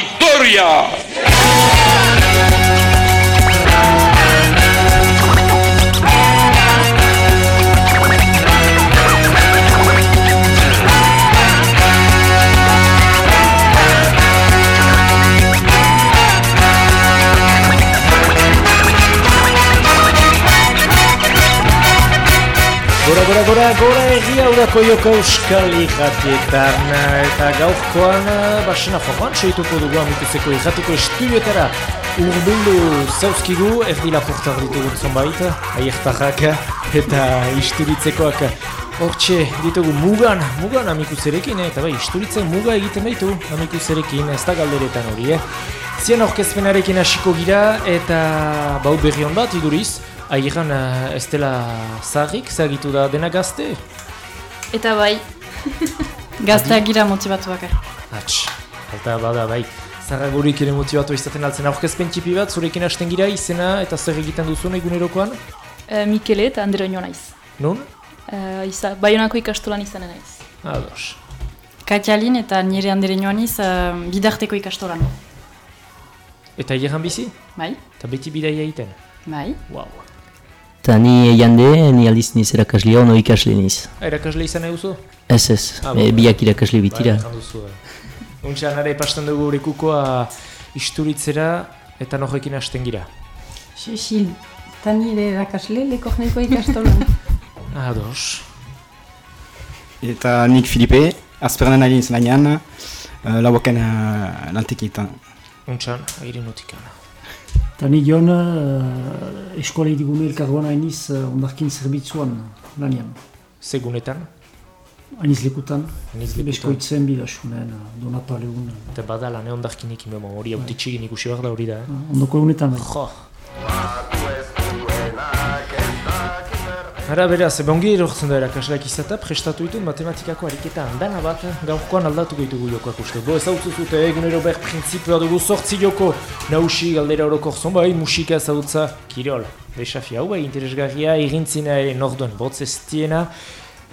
victoria! Urako joko euskal irratietan eta gaurkoan basena forman seituko dugu amikuzeko irratiko estudiotara urbildu zauzkigu erdi laportar ditugu zonbait, aiertarrak eta isturitzekoak Hortxe, ditugu mugan, mugan amikuzerekin, eta bai, isturitzen muga egiten baitu amikuzerekin, ez da galderetan hori, eh? Zien orkezpenarekin hasiko gira, eta bau berri hon bat, iduriz, Airan ez dela zaharrik, zagitu da dena gazte? Eta bai, gazteak gira motibatu bakar. Hats, eta bada bai, zaragurik ere motibatu izaten altzen aurkezpen txipi bat, zurekin hasten gira izena eta zer egiten duzun egunerokoan? E, Mikele eta Andere nio naiz. Nun? E, iza, Baionako ikastolan izanen naiz. Ados. Katialin eta nire Andere nio naiz uh, bidarteko ikastolan. Eta hieran bizi? Bai, Eta beti bidaia egiten? bai. Wow. Eta ni jande, ni aldiz niz erakasle ono ikasle niz. Erakasle izan euzu? Ez ez, Ah, e, biak irakasle bitira. Bai, duzu. Untxean are pasten dugu lekukoa isturitzera eta norrekin hasten gira. Cecil, eta nire erakasle lekorneko ikastolan. Ados. Eta nik Filipe, azpernan ari nintzen lanean, uh, lauaken uh, lantekitan. Untxan, agiri notikan. Eta ni joan uh, eskola idigune elkargoan hainiz uh, ondarkin zerbitzuan lanian. Segunetan, Hainiz lekutan, niz lekutan. beskoitzen bidasunen, uh, donapaleun. Uh, Eta bada lan eondarkinik imemo hori autitxigin ikusi behar da hori da, eh? ondoko egunetan bai. Jo. Ara beraz, eba ongi erortzen da erakasleak izata, prestatu ditut matematikako ariketa handana bat, gaurkoan aldatuko ditugu jokoak uste. Bo, ezautzu zute, egunero behar printzipioa dugu sortzi joko, nausi galdera orokor bai, musika ezautza, kirol. Desafia hau bai, interesgarria, egintzina ere norduen botz ez diena,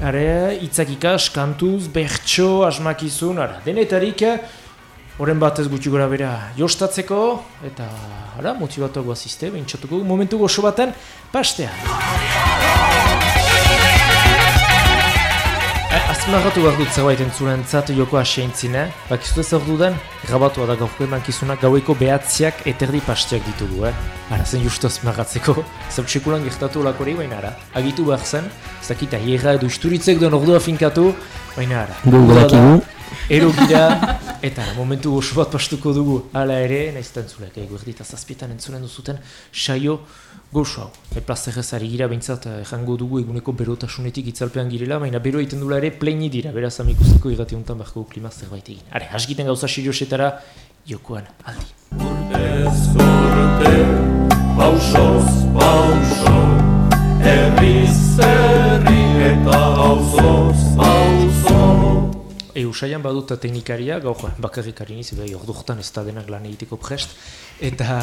Are, itzak ikas, kantuz, bertso, asmakizun, ara, denetarik, Horren bat ez gutxi gora bera jostatzeko, eta ara, motibatuak guazizte, bentsatuko momentu goxo baten, pastea. Azmarratu behar dut zerbait entzuren zat joko aseintzine, bakizu ez hor dudan, grabatua da gaurko emankizunak gaueko behatziak eterdi pasteak ditugu, eh? Ara, zen justu azmarratzeko, zautxekulan gertatu lakori, baina ara, agitu behar zen, ez dakita, hierra edo isturitzek duen ordua finkatu, baina ara. Gu Uda da, badakigu. Ero gira, eta momentu goxo bat pastuko dugu. Hala ere, nahiz eta entzulek, ego erdita zazpietan entzulen duzuten, saio goxo hau. Eplazerrez ari gira, behintzat, eh, jango dugu eguneko berotasunetik itzalpean girela, baina bero egiten dula ere pleini dira, beraz amikuzeko irrati honetan beharko klima zerbait egin. Hare, hasgiten gauza seriosetara, jokoan aldi. Ez urte, pausoz, pauso, herriz herri eta auzoz, auzo. Eusaian badut teknikaria, gaur bakarrikari niz, bai ordurtan ez da denak lan egiteko prest, eta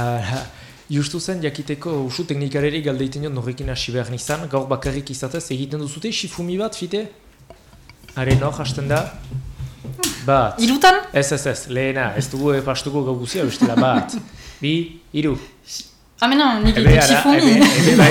justu zen jakiteko usu teknikareri galdeiten jot norrekin hasi behar nizan, gaur bakarrik izatez egiten duzute, shifumi bat, fite? Haren hor, hasten da? Bat. Irutan? Ez, ez, ez, lehena, ez dugu pastuko gau guzia, bestela bat. Bi, iru. Amena, nik ara, txifumi. ebe, ebe, bai,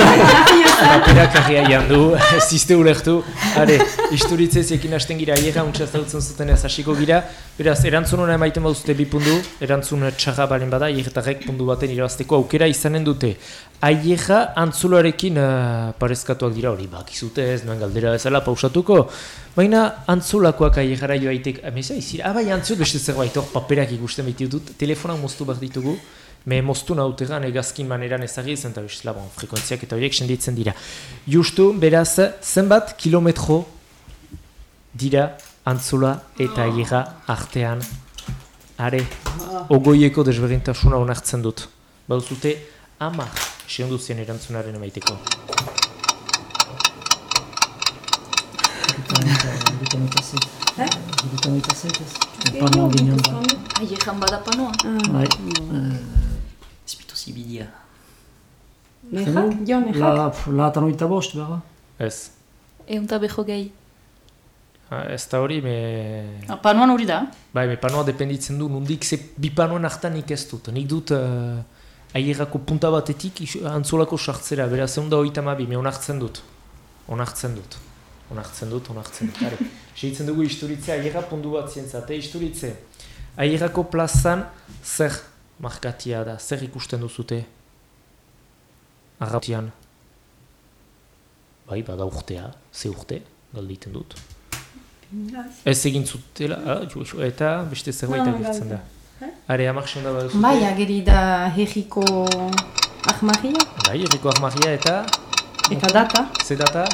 paperak argia jandu, ziste ulertu. Hare, isturitzez ekin hasten gira, aiera untsa zautzen zuten ez hasiko gira. Beraz, erantzun hona emaiten baduzte bi pundu, erantzun txarra balen bada, aiertarrek pundu baten irabazteko aukera izanen dute. Aiera antzuloarekin uh, parezkatuak dira hori, bakizute ez, noen galdera bezala pausatuko. Baina antzulakoak aierara joaitek, ameza izira, abai antzut beste zerbait hor paperak ikusten baitu dut, telefonak moztu behar ditugu, Me moztu nautegan egazkin maneran ezagri zen, eta bestela, bon, frekuentziak eta horiek senditzen dira. Justu, beraz, zenbat kilometro dira antzula eta aiera artean. Are, ogoieko desberdintasuna onartzen dut. Bauzute, ama, seonduzien erantzunaren emaiteko. Zait ez. Panoa ginen da. Aieran bada panoa. Bai. Espito zibidia. Nehak, jo, nehak. La, pf, la eta noita bost, bera. Ez. Eunta beho gehi. Ez da hori, me... Ah, Panoan hori da. Bai, me panoa dependitzen du, nondik ze bi panoen hartan nik ez dut. Nik dut uh, aierako punta batetik antzolako sartzera, beraz egun da hori tamabi, me onartzen dut. Onartzen dut. Onartzen dut, onartzen dut. Are, segitzen dugu isturitze, aierra puntu bat zientzate, isturitze. Aierako plazan zer markatia da, zer ikusten duzute? Arrautian. Bai, bada urtea, ze urte, galdeiten dut. Ez egin zutela, ah, eta beste zerbait No, agertzen da. galde. Are, amak da baduzute. Bai, ageri da herriko ahmaria Bai, erriko armagia eta, eta data. ze data?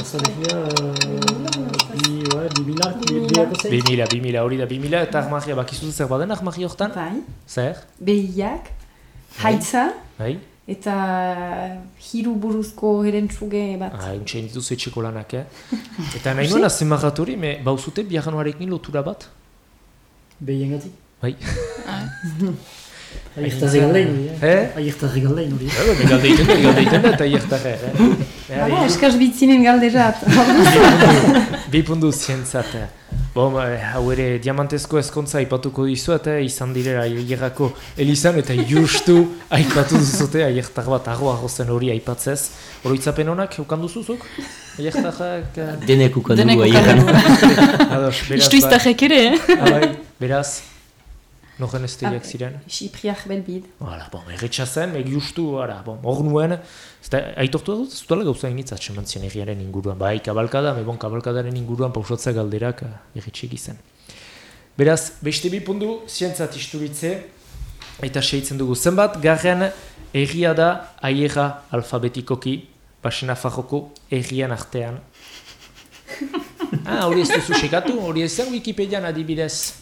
Estrategia, bi, bi biako zei. 2000, 2000, hori da 2000 eta armagia, bakizu zer baden armagia hortan? Bai, Zer? behiak, haitza Bai? eta hiru buruzko herentsuge bat. Ah, untxein dituzu etxeko lanak, eh? Eta nahi nuen azemagatu hori, me bauzute biaganoarekin lotura bat? Behien gatik. Bai. Aierta regaldein hori, eh? Eh? Aierta regaldein hori. Galdeiten da, galdeiten da, eta iektarre, eh? Bada, eskaz bitzinen galderat. Bi pundu zientzat. Eh, hau ere diamantezko ezkontza aipatuko dizu eta izan direra aierako elizan eta justu aipatu duzute aiertar bat arro arrozen hori aipatzez. Oroitzapen honak, eukan duzuzuk? Aiertarrak... eh, Denek ukan dugu beraz, Istu iztarrek ere, eh? ba- beraz, noren ez tegiak Ah. ziren. Sipriak belbid. Hala, bon, erretxa zen, meg justu, ara, bon, hor nuen, ez da, aitortu dut, ez dutela gauza initz atseman zion egiaren inguruan, bai, kabalkada, me bon, kabalkadaren inguruan pausatza galderak erretxik izan. Beraz, beste bi pundu, zientzat isturitze, eta seitzen dugu, zenbat, garren egia da aiera alfabetikoki, basena fajoko egian artean. Ah, hori ez duzu sekatu, hori ez zen Wikipedian adibidez.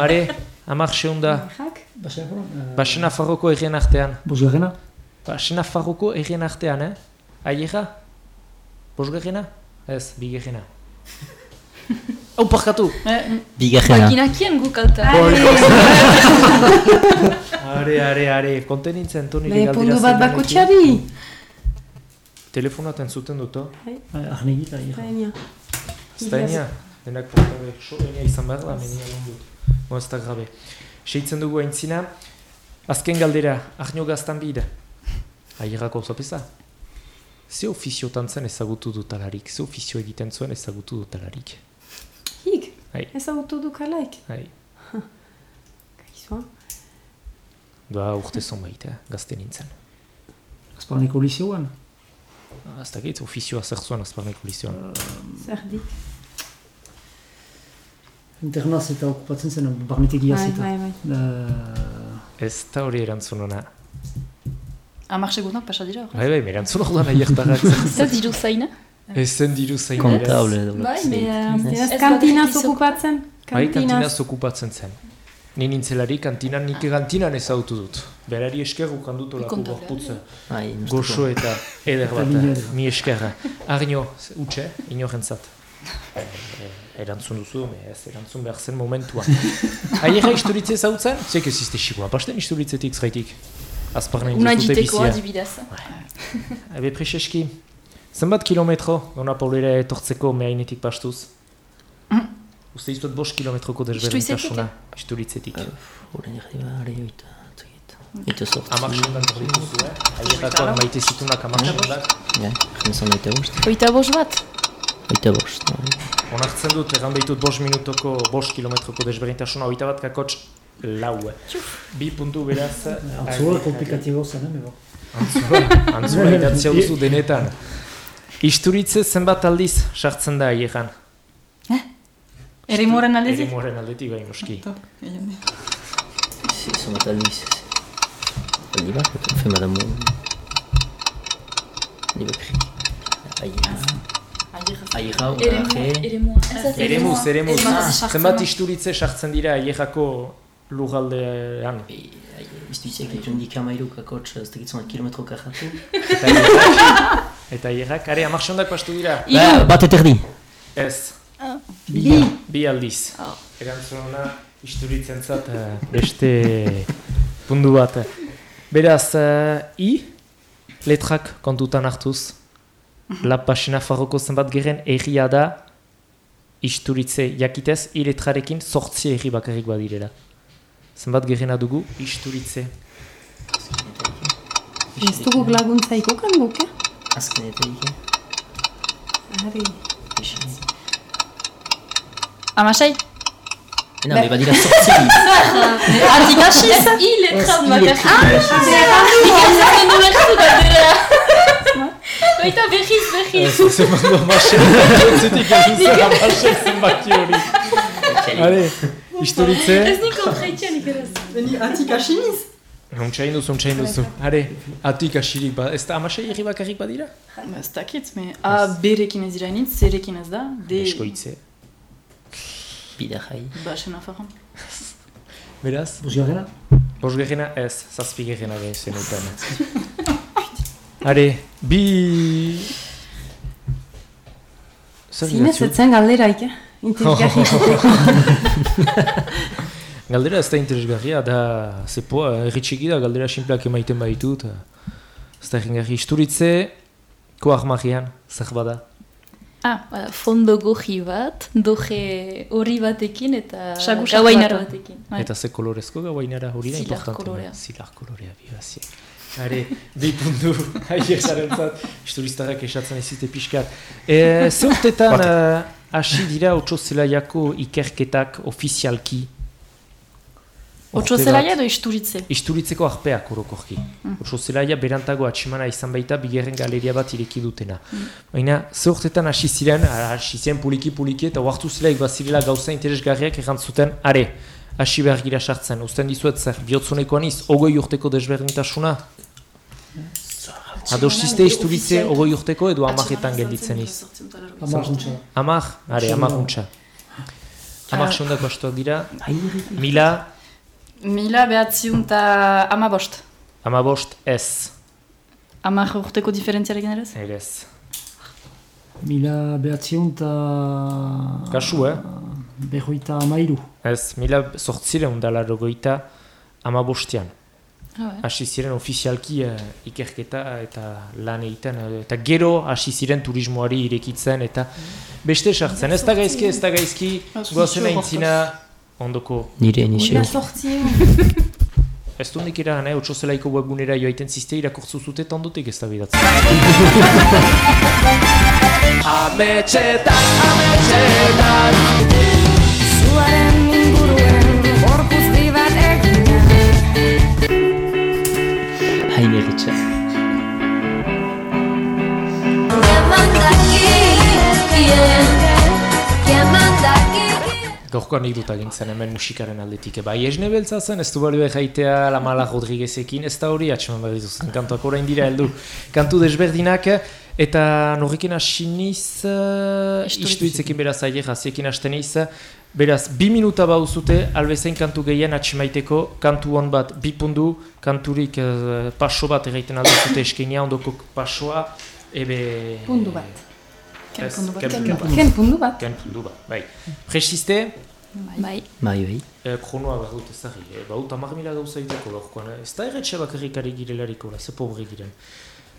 Are, amak seunda, Jak? Basen foran? basena fajoko egian artean. Bosgarrena? Basena farroko egien artean, eh? Aiega? Bosgerrena? Ez, bigerrena. Hau parkatu! Eh, Bigarrena. Makinakien guk alta. Are, are, are, konten nintzen, Toni Behi pundu bat bakotxari. Telefonaten zuten dut, oh? Arnegi eta aierra. Baina. Ez da enia, denak portabe, so enia izan behar da, menia londut. Bo ez da grabe. Seitzen dugu aintzina, azken galdera, ahnio gaztan bide. Aierako zapesa? Ze ofiziotan zen ezagutu dutalarik, ze ofizio egiten zuen ezagutu dutalarik. Hik, Hai. ezagutu du kalaik. Hai. Kaizua. Ba, urte zonbait, eh? gazte nintzen. Azparneko lizioan. Ah, Ez dakit, ofizioa zer zuen azparneko lizioan. Zer dit. Internaz eta okupatzen zen, barnetik iaz Bai, eta. bai, bai. Eh, Ez da hori erantzun ona. Amar segundak pasa dira. Bai, bai, erantzun hor da nahiaktarrak zen. Ez diru zaina? Ez zen diru zain. Kontable. Bai. Ez kantinaz okupatzen? Bai, kantinaz okupatzen zen. Ni nintzelari kantinan, nik kantinan ezautu dut. Berari esker ukandut olako Kontablea. gorputza. Bai, Goxo eta eder bat, mi eskerra. Arnio, utxe, inorentzat. Eh, erantzun duzu, me ez erantzun behar zen momentua. Aierra isturitze zautzen? Zek ez izte xikoa, pasten isturitzetik zraitik. Azparnen Una duzute diteko bizia. adibidez. Ebe preseski, zenbat kilometro dona paulera etortzeko mehainetik pastuz? Uste iztuet bost kilometroko desberdintasuna. Isturitzetik. Horen erdi bari oita. Zagit. Oita sortzi. Amak sendan dituzu, eh? Aietakoak maite zitunak amak sendak. Ja, jenzan oita bost. Oita bos bat? Oita bost. bai. Onartzen dut, egan behitut bost minutoko, bost kilometroko desberdintasuna, oita bat kakotx lau. Bi puntu beraz. Antzua komplikatibo zen, eh, mego. Antzua, antzua idatzia duzu denetan. Isturitze zenbat aldiz sartzen da aieran. Ere moren aldezik? Erimoren aldetik bai noski. Zomat aldiz. Aldi bat, fe madamo. Aldi bat kri. Aierra. Aierra, oraje. Eremuz, eremuz. Ah. Zenbat isturitze sartzen dira aierako lugaldean. Iztu izek ditu indik amairu kakotx, ez dakit zona kilometro kajatu. Eta aierrak, are, amak sondak pastu dira. Ba, bat eta erdi. Ez, Bi. bi aldiz. Erantzuna isturitzen zat eh, beste pundu bat. Beraz, eh, i, letrak kontutan hartuz. La Pasena Farroko zenbat gerren erria da isturitze jakitez, iletrarekin sortzi erri bakarrik badirela. Zenbat gerrena dugu isturitze. Ez dugu laguntza ikokan guk, eh? Azkenetik. Ari. Amasei? Ena, me badira sortzi. Atik hasiz? Iletran Ah, bakarrik. Ikatzen du bertu galdera. Baita behiz, behiz. Ez, zenbat du amasei, entzutik egin zen amasei zenbaki hori. Hale, isturitze. Ez nik kontraitxean ikeraz. Beni atik asiniz? Untsain duzu, untsain duzu. Hare, atik asirik ba, ez da amasei erri bakarrik badira? Ez dakit, me A berekin ez dira initz, zerekin ez da, D Eskoitze. Bida jai. basen afarran. Beraz? Bosgarrena? Bos gerrena ez, zazpi gerrena gehi Hare, bi... Zinez gidatzu? ez zen galderaik, eh? Interesgarri Galdera ez da interesgarria, da zepoa, erritxiki da, galdera simpleak emaiten baitu, eta ez da egingarri isturitze, koak magian, zer bada. Ah, bada, fondo goji bat, doje hori batekin eta Sagusak gauainar bat. batekin. Bai. Eta ze kolorezko gauainara hori da Zilar importante. kolorea. Zilar kolorea, bibaziek. Hare, bi puntu, haiek zaren zat, isturistarrak esatzen ezite pixkat. E, ze urtetan eh, hasi dira otso zelaiako ikerketak ofizialki? Otso zelaia edo isturitze? Isturitzeko arpeak orokorki. Otso zelaia berantago atxemana izan baita bigarren galeria bat ireki dutena. Baina, ze urtetan hasi ziren, hasi ziren puliki-puliki eta oartu zelaik bazirela gauza interesgarriak errantzuten, are, hasi behar gira sartzen. Uzten dizuet zer, bihotzunekoan iz, ogoi urteko desberdintasuna? Adostizte isturitze ogoi urteko edo amaretan gelditzen iz. Amar juntza. Amak, are, untxa. Amak Ah. seundak bastuak dira, mila, Mila behatziun eta ama bost. amabost ez. Amar urteko diferentziarekin ere ez? Ere ez. Mila behatzion eta... Kasu, eh? Berroita amairu. Ez, mila sortzireun dala rogoita amabostian. Ah, bai. Hasi ziren ofizialki eh, ikerketa eta lan egiten eh, eta gero hasi ziren turismoari irekitzen eta beste sartzen. Ez da gaizki ez da gaizki. Ah, goazen aintzina ondoko Nire sortzi ez du nik eran, eh, zelaiko webgunera joaiten ziste irakortzu zute eta ondotik ez da bidatzen. Ametxetan, ametxetan. Zuaren inguruen Hain erritxa. Gaurko anekdota gintzen hemen musikaren aldetik. Bai, esne beltza zen, ez du balio jaitea Lamala Rodriguezekin, ez da hori atxeman behar dituzten kantuak orain dira heldu. Kantu desberdinak, eta norrekin hasi niz, uh, istuitzekin beraz aile jaziekin hasten niz, beraz, bi minuta bauzute, albezain kantu gehien atxemaiteko, kantu hon bat bipundu, kanturik uh, paso bat erraiten alduzute eskenia, ondoko pasoa, ebe... pundu bat. Ken Ez, pundu bat. ken Ken pundu bat. Bat. Bat, bai. Presiste, Bai. Bai, bai. E, kronoa behar dut ezagri, e, baut amar mila gauza egiteko gaurkoan, eh? ez da erretxe bakarrik ari girelariko, la, ze pobre giren.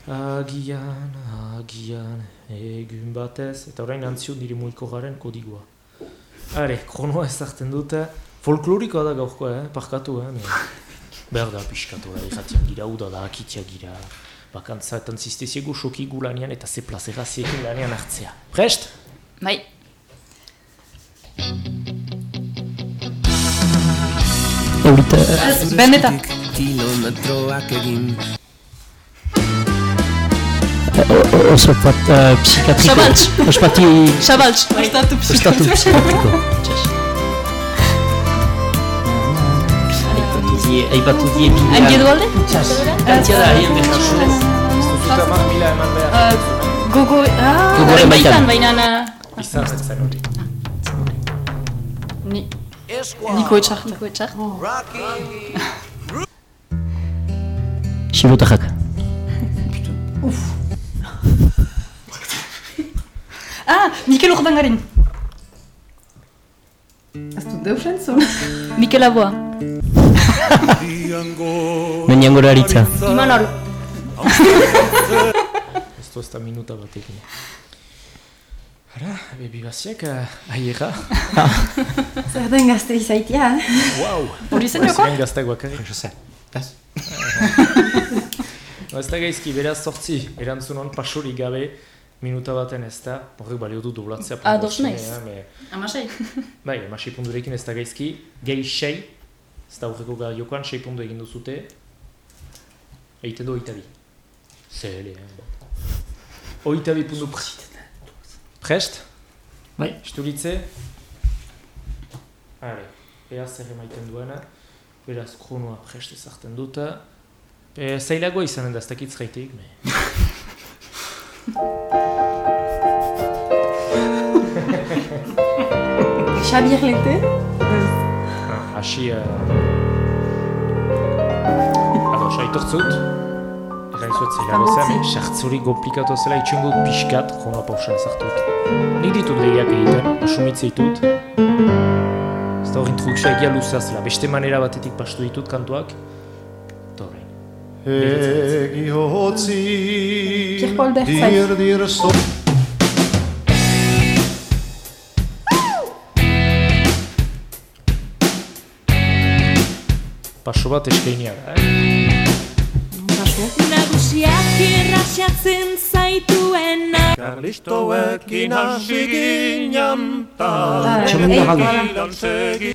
Agian, agian, egun batez, eta orain antzio nire muiko garen kodigoa. Are, kronoa ezartzen dut, eh? folklorikoa da gaurkoa, eh? parkatu, eh? Me, behar da pixkatu, eh? irratian gira, uda da, akitia gira, bakantza eta zizteziego soki gu lanean eta ze plazera ziekin lanean hartzea. Prest? Bai. Eurita, Bendeta. Kilometroak egin o- oso pat, uh, psikiatriko. Xabaltz. Ospati... Xabaltz. Ostatu Ostatu Txas. Aipatu die, bidea. Hain gedu alde? Gantzia da, haien behar zuen. Ez duzut amar mila eman behar. Gogo... Ah, Gogoren baitan. Baina... Izan ez zen hori. Ni... Niko etxarte. Niko etxar. Xilotajak. Ah, Mikel Urdangarin. Ez dut deus entzun. Mikel Aboa. Menian gora haritza. Imanol. Ez justo ez da minuta batekin. Hara, bebi baziak, aiera. Zer den gazte izaitia, eh? Wow! Hori zen joko? Ziren gazteak bakarrik. Je sais. Ez? No, ez da gaizki, beraz sortzi, erantzun hon pasurik gabe, minuta baten ez da, horrek balio du doblatzea. Ah, dos puntu naiz. Amasei. Bai, emasei punturekin ez da gaizki, gehi sei, ez da horreko gara jokoan, sei puntu egin duzute, egiten du oita bi. Zele, eh? Oita bi puntu pre- Prest? Bai. Isturitze? Hale, ea zer emaiten duena, beraz kronoa prest ezartzen dut. E, zailagoa izanen da, ez dakit zaitik, me... Xabier Lete? Hasi... Uh... Ados, aitortzut. Egan izuet zeilago zen, Kamotzi. sartzuri komplikatu zela itxengo dut pixkat, jonoa pausa ezartut. Nik ditut lehiak egiten, asumitze ditut. Ez da hor introdukzioa egia luzea zela, beste manera batetik pastu ditut kantuak. Eta horrein. Kirpol Bertzai. dir dir so Paso bat eskainia da, eh? Nagusiak irraxatzen zaituena Karlistoekin hasi ginen Ah, Txamenda galdu. Lan segi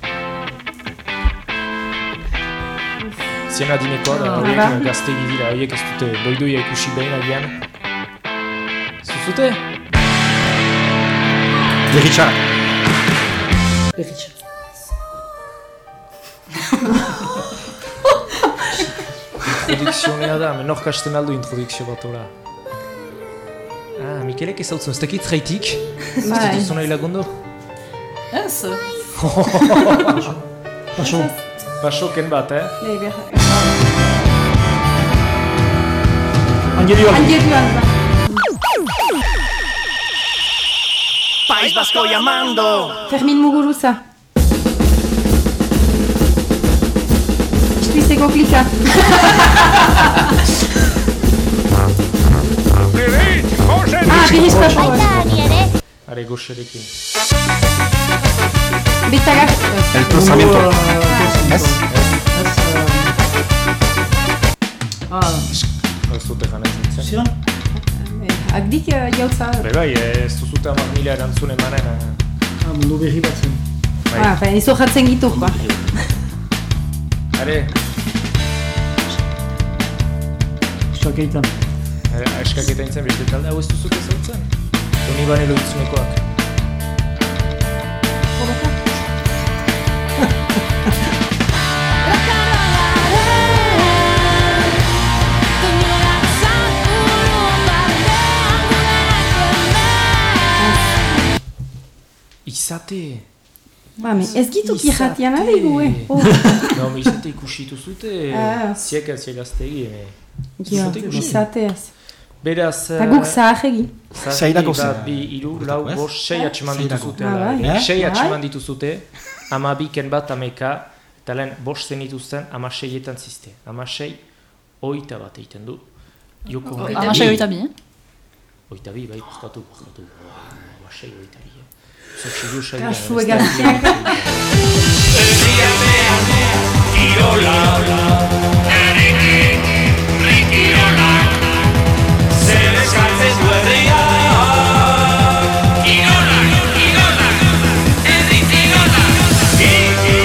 Zien adinekoa da, horiek gaztegi dira, horiek ez dute doidoia ikusi behin agian. Zuzute? Berritxara. Berritxa. Introdukzionea da, menor kasten aldo introdukzio bat ora. Ah, Mikelek ez hau ez dakit zaitik? Ez dituzu nahi lagundo? Ez. Paso. Basoken bat, eh? Leiber. Angeli Oldi. Angeli Alba. País Vasco llamando. Fermin Muguruza. Istuizeko klika. Ah, Biris Papo. Are goxerekin. Bitagar. El cruzamiento. Ez? Ah, Ez dute janen zintzen. ziren? Agdik jautza. Be bai, eh, ez duzute hamar mila erantzun emanen. Ah, mundu berri bat zen. Bai. Ah, ben, izo jatzen gitu, ba. Are, Xakeitan. are, eskaketa intzen beste talde, hau ez duzute zautzen? Doni bane loitzunekoak. Izate! Ba, me, ez gituk Izate. irratian adigu, eh. Oh. No, me izate ikusitu zute, Ah. ziek ez egaztegi, me. Ja, Zute ikusi. izateaz. Beraz... Eta guk. Zazpi, Seirako bat, zen. bi, iru, lau, bost, sei atxeman Seirako. dituzute. Ah, bai. Eh? Sei Bai. atxeman dituzute, ama biken bat ameka, eta lehen bost zen dituzten, ama seietan ziste. Ama sei, oita bat egiten du. Joko honetan- Amasei oita bi, eh? Oita bi, bai, bukatu, bukatu. Ama sei, oita bi. Eh. Zortzi sai. Kasu egazteak. Zer eskatzen du herria. Igola, igola, herri igola.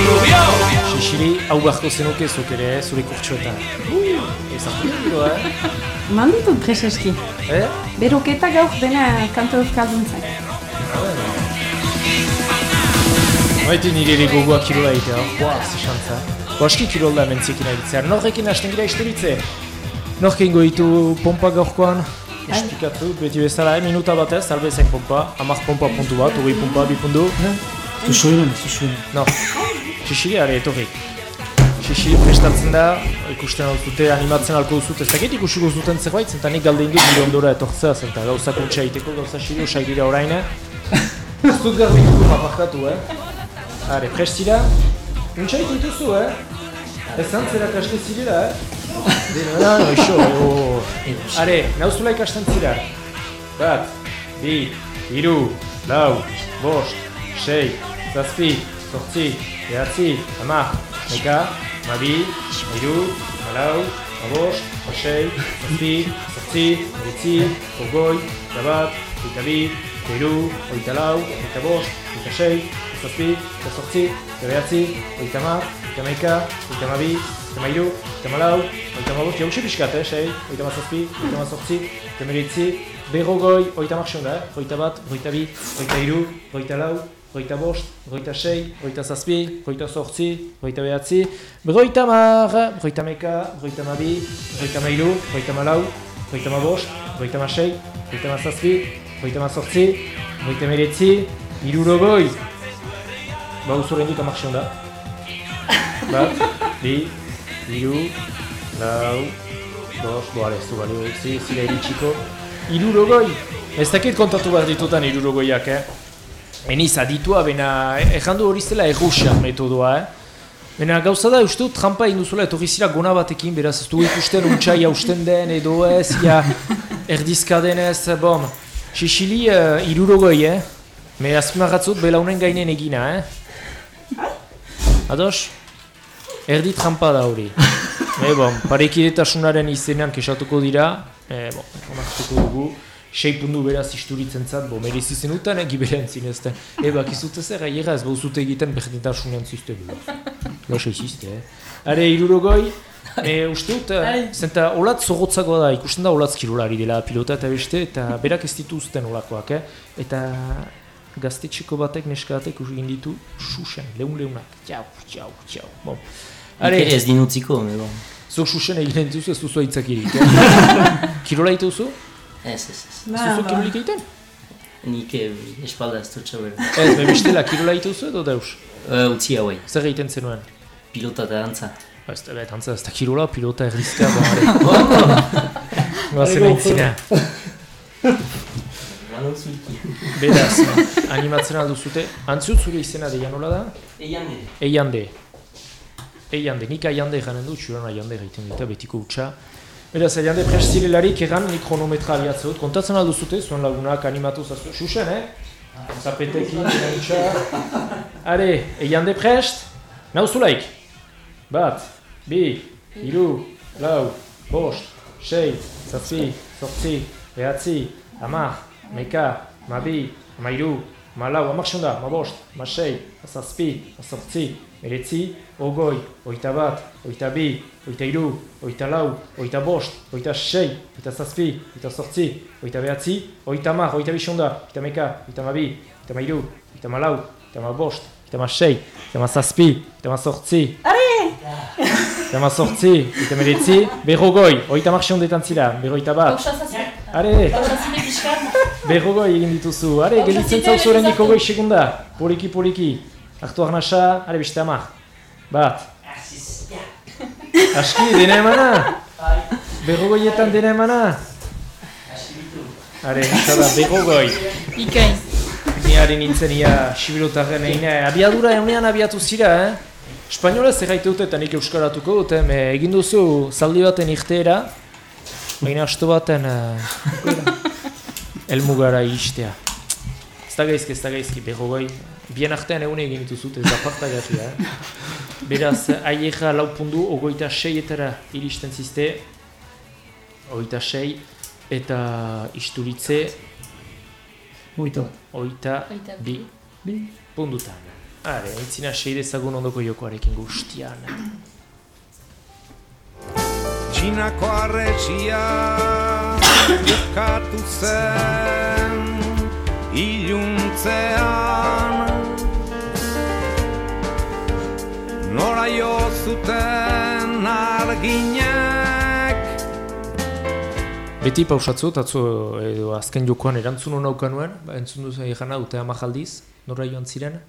Rubio. Xixiri, hau beharko zenuke zuk ere, eh, zure kurtsuetan. Ez hartu dira, eh? Manditut preseski. Eh? Beroketa gaur dena kanto euskalduntzak. Maite nire ere gogoa kirola egitea, boa, ze xantza. Boski kirolda mentziekin egitzea, norrekin hasten gira isturitze. Norkein goitu pompa gaurkoan, esplikatu, beti bezala, eh, minuta batez, salbe zen pompa, amak pompa puntu bat, hogei pompa, bi puntu. Zuzuenen, zuzuenen. No, xixiri, are, etorri. Xixiri prestatzen da, ikusten hau zute, animatzen alko duzut, ez dakit ikusiko zuten zerbait, zenta nik galdein dut nire ondora etortzea, zenta gauza kontxa egiteko, gauza xiri, osai dira orain, eh? Ez dut garbi dut aparkatu, eh? Are, prest dira? Untxa dituzu, eh? Ez zantzera kaste zirela, eh? Dena, no, iso, oh. Are, nauzula ikasten zira. Bat, bi, hiru, lau, bost, sei, zazpi, zortzi, behatzi, hamar, meka, mabi, hiru, malau, mabost, sei, zazpi, zortzi, ogoi, eta bat, bi, eta hiru, oita lau, oita bost, oita sei, zazpi, oita zortzi, oita behatzi, oita hamar, oita meka, oita mabi, oita mairu, oita malau, oita mabost, jauzi pixkat, eh, sei, oita mazazpi, oita mazortzi, oita meretzi, berrogoi, oita marxonda, eh, oita bat, oita bi, oita hiru, oita lau, oita bost, oita sei, oita zazpi, oita zortzi, oita behatzi, oita meka, oita mabi, oita oita malau, oita mabost, oita masei, oita mazazpi, oita mazortzi, oita meretzi, irurogoi, ba uzurendik amarxonda. Bat, bi, hiru, lau, bost, boare, ez du balio, zi, zira iritsiko. Irurogoi! Ez dakit kontatu behar ditutan irurogoiak, eh? Eniz, aditua, bena, ejandu hori zela errusian metodoa, eh? Bena, gauza da, uste dut, trampa induzula, etorri zira gona batekin, beraz, ez du ikusten untxai hausten den, edo ez, ja, erdizka denez, bom. Sisili, uh, irurogoi, eh? Me azpimarratzut belaunen gainen egina, eh? Ados? Erdi trampa da hori. e, bon, parekidetasunaren izenean kesatuko dira, e, bon, onartuko dugu, sei pundu beraz isturitzen zat, bo, merezi zenutan, egi berean zinezten. E, bakizute zer, aiera ez bauzute egiten berdintasunean zizte du. Gauza izizte, eh? Are, irurogoi, e, uste dut, eh, zenta olat zorrotzagoa da, ikusten da olatz kirolari dela pilota eta beste, eta berak ez dituzten olakoak, eh? Eta gaztetxeko batek, neska batek egin ditu, susen, leun leunak, txau, txau, txau. Bon. Are, Nik ez dinutziko, me bon. Zuk susen egiten dituzu ez duzu aitzakirik, eh? Kirola egiten duzu? Ez, ez, ez. Ez duzu kirolik egiten? Nik eh, espalda ez dut txabera. Ez, bebestela kirola egiten duzu edo deus? Uh, utzi hauei. Zer egiten zenuen? Pilota eta antza. Ba, ez da, bet, antza, ez da kirola, pilota erdizka, ba, Goazen aintzina. Beraz, animatzen alduzute. Antziut zure izena deia nola da? Eiande. Eiande. Eiande, nik aiande eranen dut, txuran aiande egiten dita, betiko utxa. Beraz, aiande prest zirelarik egan nik kronometra aliatzen dut. Kontatzen alduzute, zuen lagunak animatu zazu. Xuxen, eh? Zapetekin, utxa. Are, eiande prest? Nauzulaik? Bat, bi, hiru, lau, bost, sei, zazpi, zortzi, behatzi, hamar, meka, mabi, amairu, malau, amarxonda, mabost, masei, azazpi, azortzi, meretzi, ogoi, oita bat, oita bi, oita iru, oita lau, oita bost, oita sei, oita zazpi, oita zortzi, oita behatzi, oita mar, oita bisonda, oita meka, oita mabi, oita mairu, oita malau, oita mabost, oita masei, oita mazazpi, oita mazortzi, oita mazortzi, oita meretzi, berrogoi, oita marxondetan zira, berroita bat, are, berrogoi egin dituzu, are, gelditzen zauzu horrendik ogoi segunda, poliki poliki, hartu arnasa, are, beste ama, bat, aski, dena emana, berrogoietan dena emana, are, da, berrogoi, Ikain. Ni hari nintzen ia sibilotarren egin, abiadura eunean abiatu zira, eh? Espainola zer gaite dute eta nik euskaratuko dute, me egin duzu zaldi baten irteera, baina asto baten uh, elmugara iristea. Ez da gaizki, ez da gaizki, berrogoi, bien artean egun egin dituzut, ez da partagarria, eh? Beraz, aieja lau pundu, ogoita seietara iristen zizte, ogoita sei, eta isturitze, Oita. oita Oita bi, Bi. pundutan. Are, aitzina sei dezagun ondoko jokoarekin guztian. Txinako arretxia bukatu zen iluntzean Nora jo zuten arginek Beti pausatzu, atzo edo azken jokoan erantzun hona nuen, ba, entzun duzu egana dute ama jaldiz, nora joan ziren,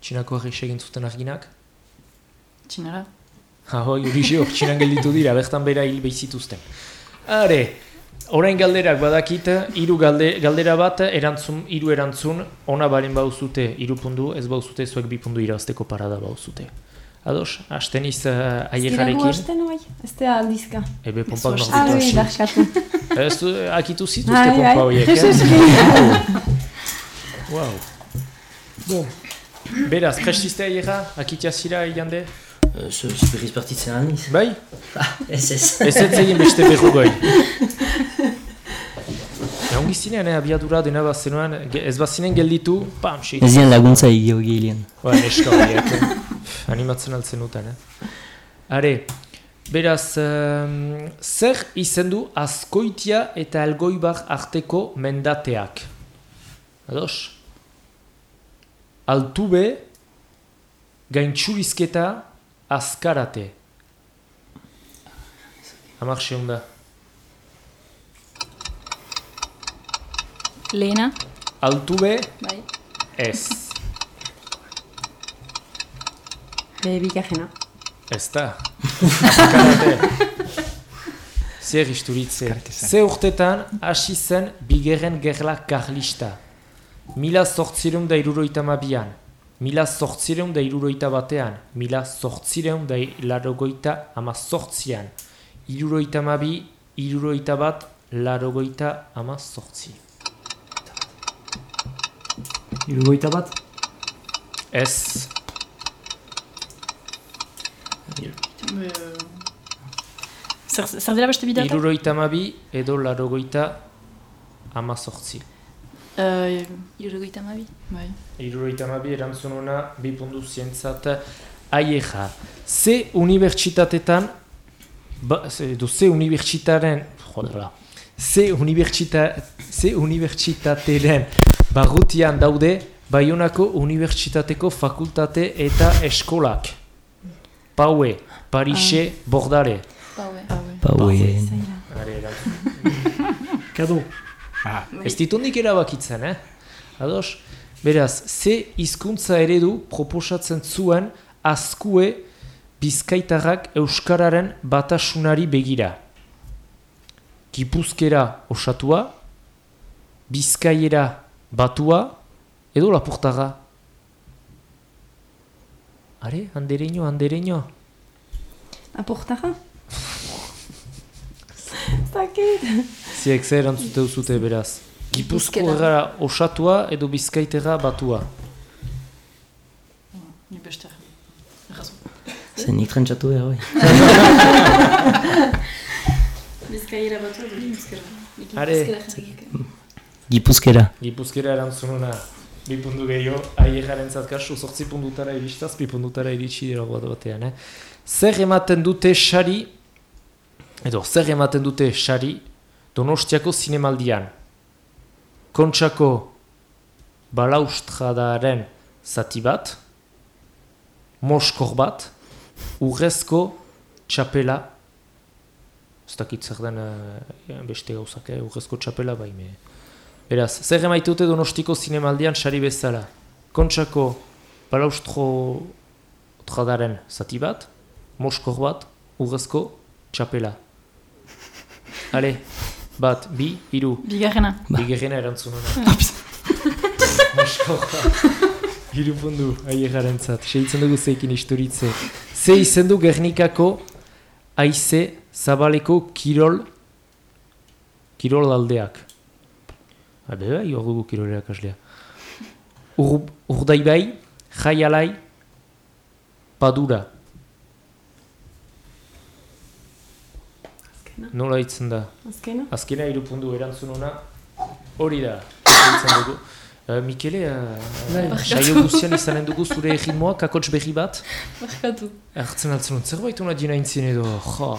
txinako herri egin zuten arginak. Txinara. Ahoi, hori hor, txinan gelditu dira, bertan bera hil behizituzten. Are, orain galderak badakit, hiru galde, galdera bat, erantzun, hiru erantzun, ona baren bauzute hiru pundu, ez bauzute zuek bi pundu irazteko parada bauzute. Ados, hasten iz uh, aiejarekin, hasten oai, ez da aldizka. ebe pompak Ez Ah, bai, hasi. darkatu. Ez du, akitu zituzte Ai, ai. pompa horiek, eh? Wow. Bon. Beraz, prestiztea iera, akitia zira jande? Uh, Zu berriz partitzen alniz? Bai? Ez ez. Ez ez egin beste berrugoi. Ja, ongi zinean, eh, abiadura dena bazenuan, ge- ez bazinen gelditu, pam, shit. Ez dien laguntza egio gehilian. Ba, neska horiek. eh. Animatzen altzen duten, eh? Are, beraz, um, zer izendu azkoitia eta elgoibar arteko mendateak? Ados? Altube, gaintxurizketa, azkarate. Segun da. Lehena, Altube, bai. ez. Be, bigarrena. Ez da. Azkarate. Zer isturitze. Ze urtetan hasi zen bigerren gerla karlista. Mila zortzireun da iruroita mabian. Mila zortzireun da iruroita batean. Mila zortzireun da larogoita ama zortzian. Iruroita mabi, iruroita bat, larogoita ama zortzi. Irugoita bat? Ez. Zer, dira beste bidata? Iruroita mabi edo larogoita ama zortzi. Uh, Irurogeita hamabi. bai. Iruroita mabi erantzununa bi puntu zientzat aieja. Ze unibertsitatetan, ba, ze, edo ze unibertsitaren, jodera, ze, unibertsita, ze unibertsitateren barrutian daude Baionako Unibertsitateko fakultate eta eskolak. Paue, Parise, Bordare. Paue. Paue. Are, erantzun. Kado. Ah, Ez ditundik erabakitzen, eh? Ados? Beraz, ze hizkuntza eredu proposatzen zuen azkue bizkaitarrak euskararen batasunari begira. Gipuzkera osatua, bizkaiera batua, edo lapurtaga. Are, andereño, andereño. Aportara? Zakit. Ziek zer erantzute duzute beraz. Gipuzkoera osatua edo bizkaitera batua. Ni beste. Errazu. Zen nik trentsatu behar bai. Bizkaiera batu edo bizkaiera. Are. Gipuzkera. Gipuzkera erantzununa bi puntu gehiago, aiegaren kasu, sortzi puntutara iristaz, bi puntutara iritsi dira bat batean, eh? Zer ematen dute sari, edo zer ematen dute sari Donostiako zinemaldian? Kontxako balaustradaren zati bat, moskor bat, urrezko txapela, ez dakit zer den eh, beste gauzak, eh? urrezko txapela baime. Beraz, zer emaite dute Donostiko zinemaldian sari bezala? Kontxako balaustro tradaren zati bat, moskor bat, urrezko txapela. Ale, bat, bi, hiru. Bigarrena. Bigarrena erantzununa. bat. Hiru pundu, aiegaren zat. Seitzen dugu zeikin isturitze. Ze izen du Gernikako aize zabaleko kirol kirol aldeak. Habe bai, hor dugu kirolerak aslea. Ur, urdaibai, jaialai, padura. Nola hitzen da? Azkena? Azkena irupundu erantzununa hori da. Hitzen dugu. Uh, Mikele, uh, saio guzian izanen dugu zure egimoa, kakots berri bat. Barkatu. Hartzen altzen dut, zerbait hona dina intzien edo, jo.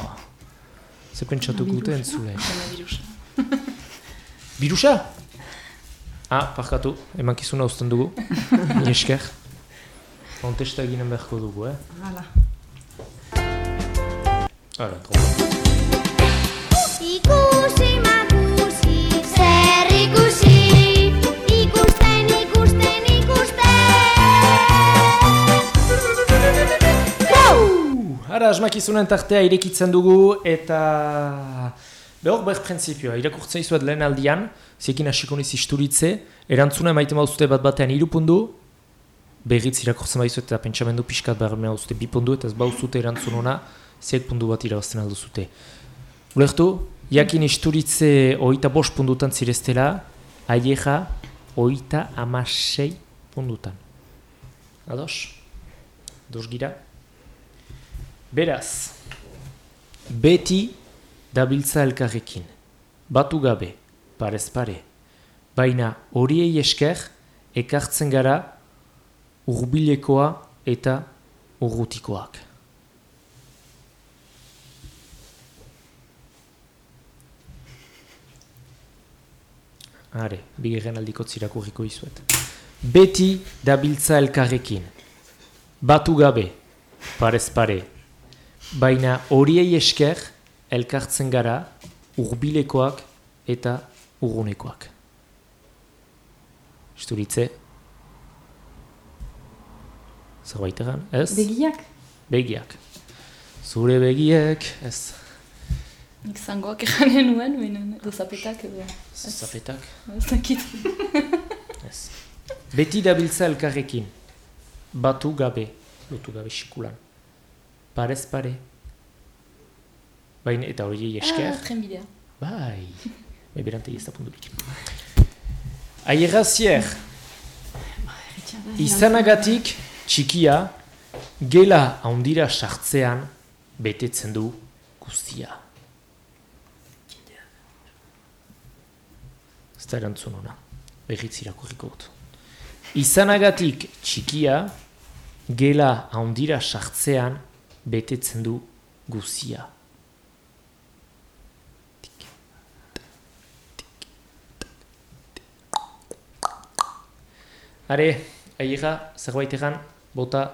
Ze pentsatu gute entzule. Birusa. Birusa? Ah, parkatu, emankizuna uzten dugu. Ni esker. Kontesta eginen beharko dugu, eh? Hala. Hala, tropa. Ara, asmakizunen tartea irekitzen dugu eta... Behor behar printzipioa, irakurtzen izuet lehen aldian, ziekin hasiko niz isturitze, erantzuna emaiten bauzute bat batean irupundu, berriz irakurtzen baizuet eta pentsamendu pixkat behar bauzute bi pundu eta ez bauzute erantzun ona, ziek pundu bat irabazten alduzute. Ulertu, Jakin isturitze oita bost pundutan zireztela, aieja oita amasei pundutan. Ados? Ados gira? Beraz, beti dabiltza elkarrekin, batu gabe, parez pare, baina horiei esker ekartzen gara urbilekoa eta urrutikoak. Are, bigarren aldiko zirakurriko izuet. Beti dabiltza elkarrekin, batu gabe, parez pare, baina horiei esker elkartzen gara urbilekoak eta urgunekoak. Isturitze, zerbait egan, ez? Begiak? Begiak. Zure begiek, ez. Nik zangoak eganen nuen, baina edo zapetak edo. ez. Zapetak. Ez dakit. Ez. Beti dabiltza elkarrekin, batu gabe, lotu gabe sikulan. Parez pare. Baina eta hori esker. Ah, trenbidea. Bai. Bai, berantegi ez da punturik. Aierrazier, izanagatik txikia, gela haundira sartzean betetzen du guztia. Ez da erantzun ona, berriz irakurriko dut. Izanagatik txikia, gela haundira sartzean betetzen du guzia. Are, aiega, zerbait egan, bota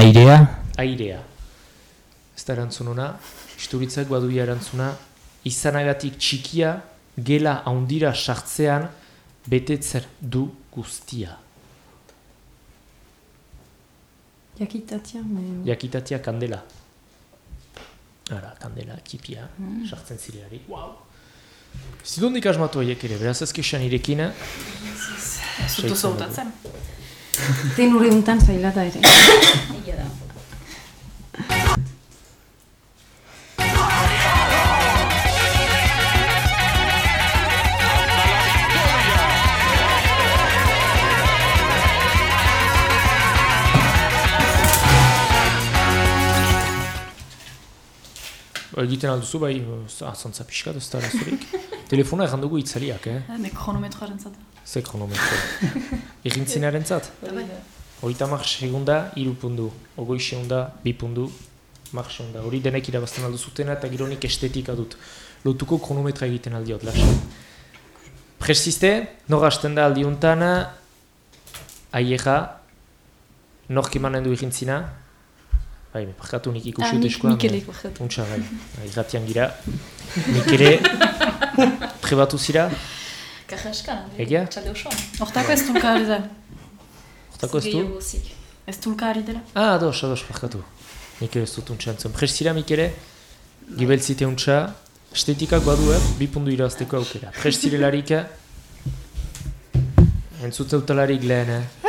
Airea, airea. Ez da erantzun ona, isturitzak baduia erantzuna, izanagatik txikia, gela haundira sartzean, betetzer du guztia. Jakitatia, me... Jakitatia kandela. Ara, kandela, kipia, sartzen zileari. Wow. Zidondik asmatu haiek ere, beraz ez kexan irekin. Zutu zautatzen. Ten urre untan zaila da ere. Egia da. Egiten alduzu bai, azantza pixkat, ez da arazorik. Telefona erran dugu itzaliak, eh? Ne kronometroaren zat. Ze kronometro. Egintzinaren zat? Hori da. Hogeita mar segunda, iru pundu. Ogoi segunda, bi pundu, mar segunda. Hori denek irabazten aldu zutena eta gironik estetika dut. Lotuko kronometra egiten aldiot, lasa. Presiste, nor hasten da aldiuntan, aieja, nork emanen du egintzina, bai, parkatu nik Ah, ikusut nik eskoan. Mikelek parkatu. Untsa, bai, irratian gira. Mikele, trebatu zira, Kajaska. Egia? Txalde osoan. Hortako ez tulka ari da. hortako ez du? Ez tulka ari dela. Ah, ados, ados, parkatu. Nik ez dut untsa entzun. Prestira, Mikele, gibeltzite untsa, estetikak badu, eh, bi pundu irazteko aukera. Prestirelarik, entzut zautalarik lehen, eh.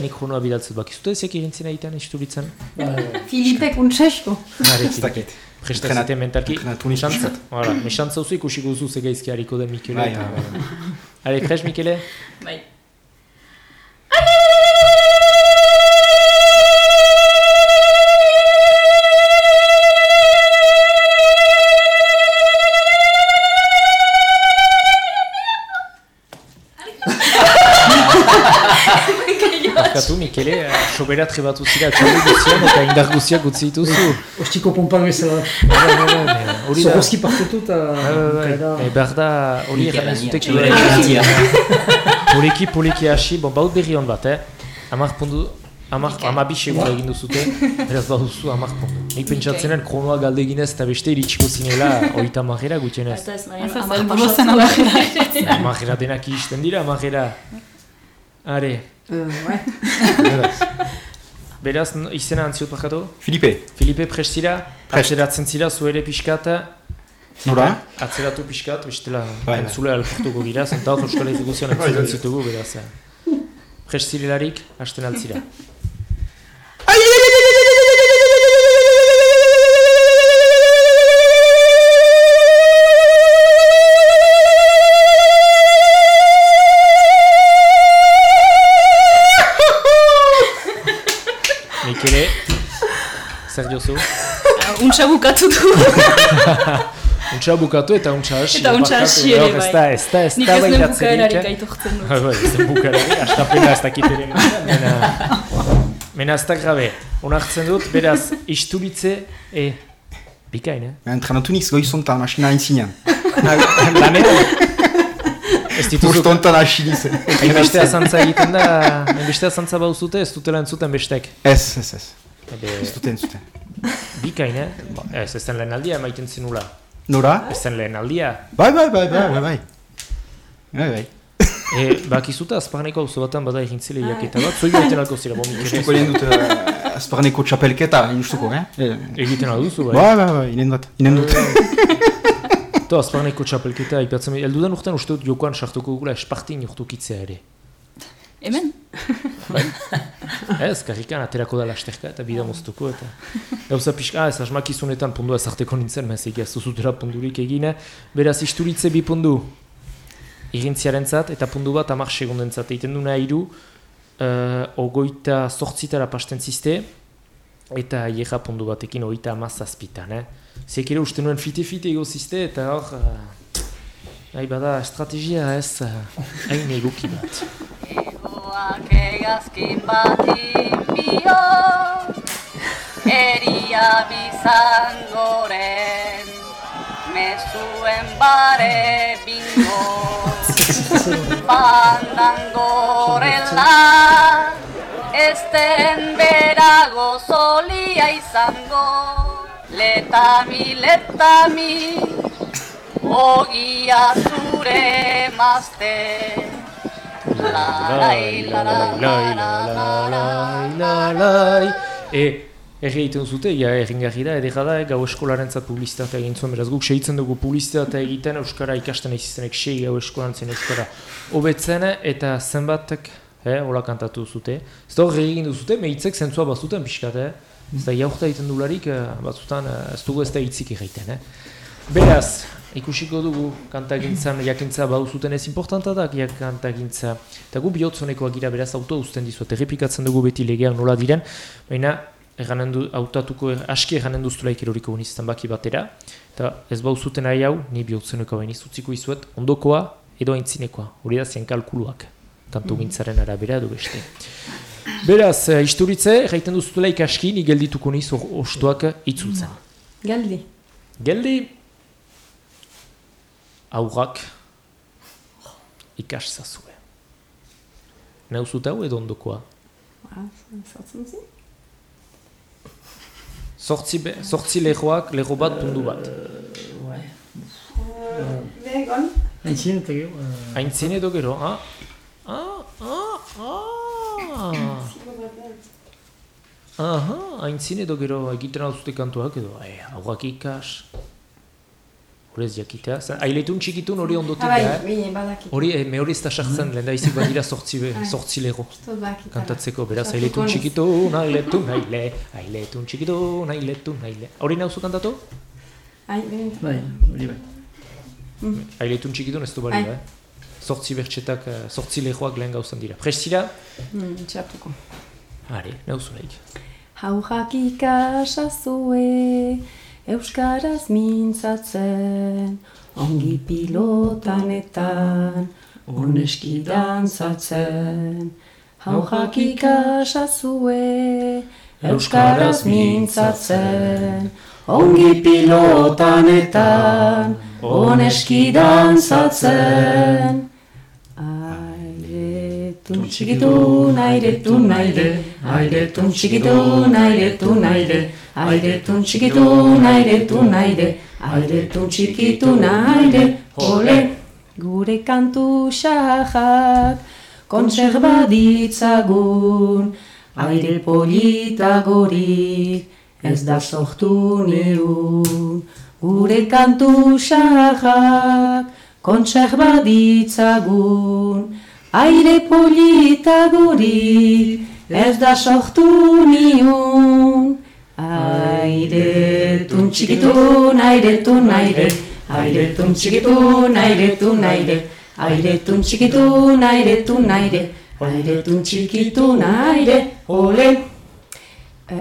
Nik jonoa bidaltzut bak. Zute ezek egintzen egiten isturitzen? Filipek untsasko. Are, Ez dakit. Prestazite mentalki. Entrenatu nik Xantza. pixkat. Voilà, me xantza uzu ikusiko duzu ze gaizki hariko den Mikele. Bai, bai, bai. Pres, Mikele? Bai. Barkatu, Mikele, eh, sobera trebatu zira txalde guztian eta indar guztiak utzi dituzu. Ostiko pompan bezala. Zorozki partetu eta... Eta- Eh, behar da, hori Ania, zutek Poliki, poliki hasi, bon, baut berri hon bat, eh? Amak pundu, amak, ama segun egin duzute, beraz baduzu amak pundu. Nik pentsatzenan kronoa galde eginez eta beste iritsiko zinela, oita amajera gutxenez. Eta ez, Ez Mariano, ez, hamar helburu zen pasatu amajera. Amajera denak iristen dira, amajera. Are, bai. beraz. Izena antziot bakatu? Filipe, Filipe prestira, Prest. atzeratzen zira zu ere pixkat, nora? atzeratu pixkat, bestela Bai, bai. entzule alportuko gira, zenta hor euskal eguzioan Bai, entzuten zitugu, beraz. eh. Prest zirelarik, hasten altzira. zer jozu? Untsa bukatu du. Untsa bukatu eta untsa hasi. Eta untsa barkatu, hasi ere bai. Ez da, ez da, ez Nik da ez den baitatzerik, bukaerarik eh? aitortzen dut. Bai, bai, ez den bukaerarik, astapena ez dakitere Mena, mena ez da grabe. Onartzen dut, beraz, isturitze, e, bikain, eh? Entrenatu niz goizontan, masina hain zinean. Lanean? Ez dituzu... Bostontan hasi niz. Hainbeste azantza egiten da, hainbeste azantza bauzute, ez dutela entzuten bestek. Ez, ez, ez. Ebe, Ez dute entzuten. Bikain, eh? Ez, ez zen lehen aldia emaiten zinula. Nora? Ez zen lehen aldia. Bai, bai, bai, bai, bai, bai. Bai, bai. E, bakizuta, azparneko hau batan bada egintzile jaketa bat, zoi baiten alko zira, bomik ere. Justuko inen dut uh, azparneko txapelketa, inustuko, eh? Eh, Egiten alduzu, bai. Bai, bai, bai, inen dut, inen dut. To, azparneko txapelketa, ipatzen, eldudan urtean uste dut jokoan sartuko gula espartin urtukitzea ere. Hemen? Ez, karrikan aterako da lasterka eta bida moztuko eta gauza pixka, ah, ez asmakizunetan pundua ezarteko nintzen, mez egia zuzutera pundurik egine, beraz isturitze bi pundu. Irintziaren zat, eta pundu bat amak segunden zat, egiten duna iru, uh, ogoita sortzitara pasten ziste, eta ieja pundu batekin ogoita amazazpitan, eh? Zek ere uste nuen fite-fite ego ziste, eta hor, uh, nahi bada estrategia ez, uh, hain egoki bat. Egoak egazkin batin bio Eria bizangoren Mezuen bare bingo Bandangorela Esten berago zolia izango Letami, letami Ogia zure mazte Lai, la, la, la, la, la, la, lai E, erri egiten zute, ja, erringarri da, edera da, gau eskolaren zat publizitatea egin zuen, beraz guk segitzen dugu publizitatea egiten Euskara ikasten egizenek sei gau eskolan zen Euskara hobetzen eta zenbatek, eh, hola kantatu zute. Ez da horre egin duzute, mehitzek zentzua bazuten pixkat, eh? Ez da jaurta egiten dularik, eh, batzutan eh, ez dugu ez da hitzik egiten, eh? Beraz, ikusiko dugu kantagintzan jakintza bauzuten ez importanta da jak kantagintza. Eta gu bihotzonekoa gira beraz auto uzten dizuet, errepikatzen dugu beti legeak nola diren, baina erranen du, autatuko er, aski erranen duztulaik eroriko unizten baki batera, eta ez bauzuten nahi hau, ni bihotzonekoa baina izutziko izuet, ondokoa edo aintzinekoa, hori da zien kalkuluak, kantu gintzaren arabera edo beste. Beraz, eh, isturitze, erraiten duztulaik aski, ni geldituko niz ostoak itzultzen. Galdi. Geldi aurrak ikas zazue. Nauzut hau edo ondokoa? Ah, Zartzen zi? Zortzi, be, zortzi lehoak, leho bat, pundu bat. Begon? Aintzien eta gero... Uh, edo gero, ah? Ah, ah, ah! Aha, aintzin edo gero egiten alzute kantuak edo, eh, aurrak ikas. Horez jakitea, Zer, ailetun txikitun hori ondotik da, eh? badakit. Hori, eh, me hori ez da sartzen, lehen da izik badira sortzi, sortzi lego. Kantatzeko, beraz, ailetun txikitun, ailetun, aile, ailetun txikitun, ailetun, aile. Hori nauzu kantatu? Ai, bai, hori bai. Ailetun txikitun ez du bali, eh? Sortzi bertxetak, eh, sortzi legoak lehen gauzan dira. Prestira? Hmm, txartuko. Are, nauzu laik. Haujak ikasazue, Euskaraz mintzatzen, ongi pilotanetan, oneski dantzatzen. Haujak ikasazue, Euskaraz mintzatzen, ongi pilotanetan, oneski dantzatzen. Airetun txikitun, airetun aire, airetun txikitun, airetun aire, airetun txikitun, airetun aire, airetun txikitun aire, ole! Gure kantu xajak, kontserba ditzagun, aire politagorik, ez da sortu niun. Gure kantu xajak, kontserba ditzagun, aire politagorik, ez da sortu niun. Airetun txikitun, airetun aire, airetun txikitun, airetun aire, airetun txikitun, airetun aire, airetun txikitun aire, ole!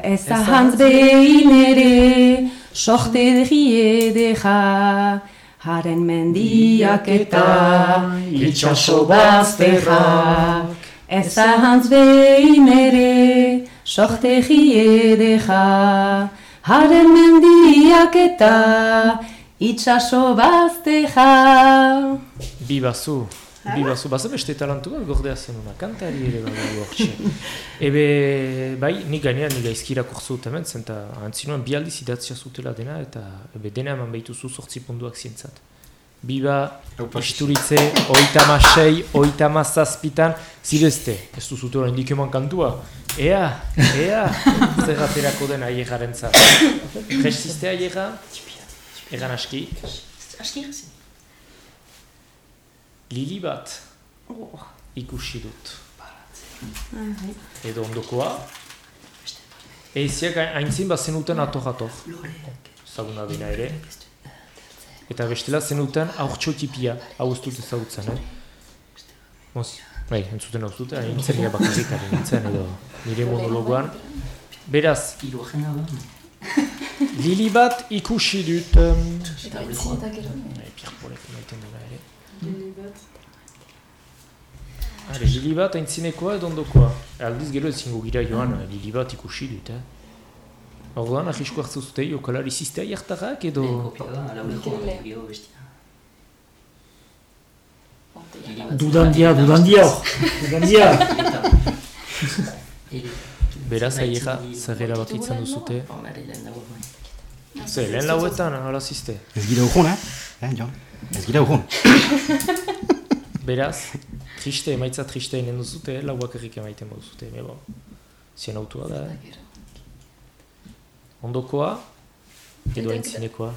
Ez ahantz behin ere, sohte drie deja, haren mendiak eta itxaso bazterrak. Ez ahantz behin ere, sohte drie deja, haren mendiak eta itxaso bazterrak. Bi bazu, bi bazu, baza beste talentu bat gordea zenuna, kantari ere bada hortxe. Ebe, bai, nik gainera nik gaizkira kurzu dut hemen, zenta antzinuen bi aldiz idatzia zutela dena, eta ebe dena eman behituzu sortzi punduak zientzat. Biba, isturitze, oita sei, oita zazpitan, zirezte, ez duzute hori indik eman kantua. Ea, ea, zer aterako den aiegaren zat. Gestizte aiega, egan aski, Aski. Lili bat ikusi dut. Edo ondokoa. Eiziak haintzin bat zenuten ator-ator. Zaguna bina ere. Eta bestela zenuten aurtxo tipia, hau ez dut ezagutzen, eh? Moz, bai, entzuten hau zuten, haintzen bakarrik ari nintzen edo nire monologoan. Beraz, lili bat ikusi dut... Eta entzin eta gero. Bai, Pierre maiten dela ere. Hale, lili bat aintzinekoa edo ondokoa. Aldiz gero ezingo gira joan, lili bat ikusi dut, eh? Orduan, ahisko hartzu zute, jokalari ziztea jartarrak edo... Dudandia, dudandia. Dudandia. Beraz, aiera, zerrera bakitzen duzute. Ze, lehen lauetan, hala zizte. Ez gira urgun, eh? Eh, Jon? Ez gira urgun. Beraz, triste, emaitza triste inen duzute, lauak errik emaiten duzute, me bon. Zien autua da, eh? Ondokoa, edo aintzinekoa.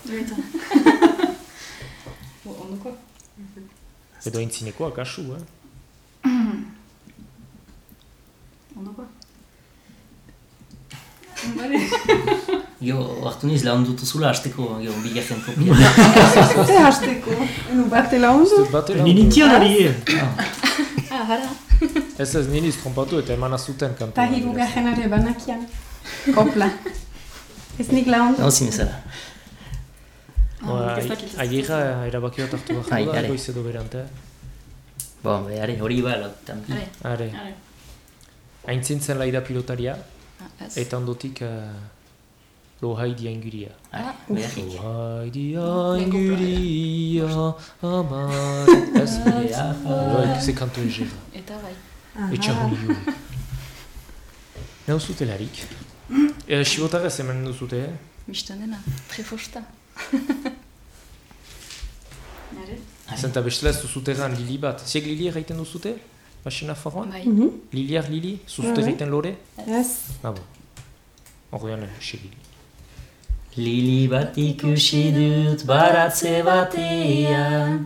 Ondokoa? Edo aintzinekoa, kasu, eh? Ondokoa? Jo, hartu niz laun dutuzula hasteko, jo, bigarren kopia. Ze hasteko, enu bate laundu? Batera, Ni nintian ari, eh? Ah, hara. Ez ez niniz trompatu eta emana zuten kantu. Ta hirugarren ere banakian. Kopla. Ez nik laundu? Hauzi bezala. Aiera erabaki bat hartu behar Ai, da, are. goiz edo berante. Bon, behar, hori ba, lotan. Are. Aintzintzen laida pilotaria, Ah, ez. eta ondotik uh, lohaidi ainguria. Ah, Lohaidi ainguria, amar... Ez? Loek, ze kantu egera. Eta bai. Etxahun hiu. Nau zutelarik. E, Sibotarrez hemen duzute, eh? Mistan dena, prefosta. Nare? Zenta bestela ez duzuteran lili bat. Ziek lili erraiten duzute? Basena forroan? Bai. Liliar lili? Zuzute Bai, erraiten lore? Ez. Ah, bo. Ordean, xe lili. Lili bat ikusi dut baratze batean,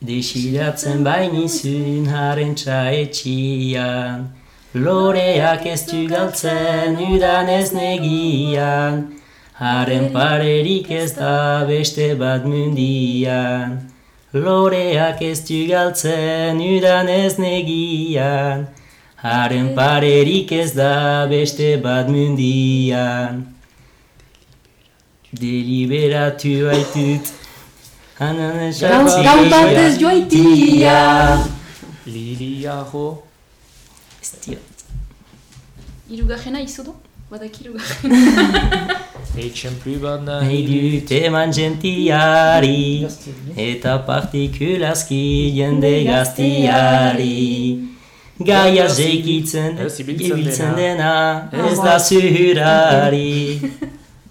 desiratzen bainizun haren txaetxian. Loreak ez du galtzen udan ez negian, haren parerik ez da beste bat mundian. Loreak ez du galtzen udan ez negian, haren parerik ez da beste bat mundian. Deliberatu baitut Hanan Gaur gaur batez joaitia. Liliago. Ez dio Irugarrena izu Badak irugarrena. Etxemplu bat Nahi dut eman gentiari. Eta partikulazki jende gaztiari Gaia zeikitzen Ez, ibiltzen ibiltzen dena. Ez da zuhurari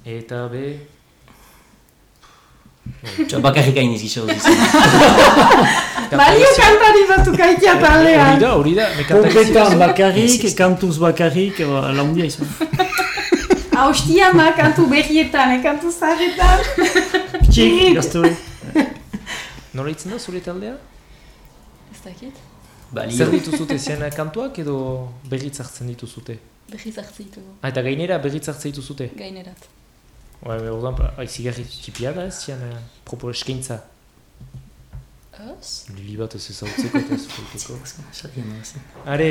Eta be... Txo bakarrik hain duzien Balio kantari batzuk aikia Hori taldean. da, hori da, mekanta Trompetan bakarrik, kantuz bakarrik, ba, laundia izan. Haustia ma kantu berrietan, eh, kantu zaharretan. Txik, gazte hori. Nola itzen da zure taldea? Ez dakit. Balio Zer dituzute zian kantuak edo berritz hartzen dituzute? Berriz hartze ditugu. Ah, eta gainera berritz hartzen dituzute? Gainerat. Bai, bai, orduan, aizigarri txipia da ez zian uh, propo eskaintza. Ez? Lili bat ez ezagutzeko eta ez zen. Are,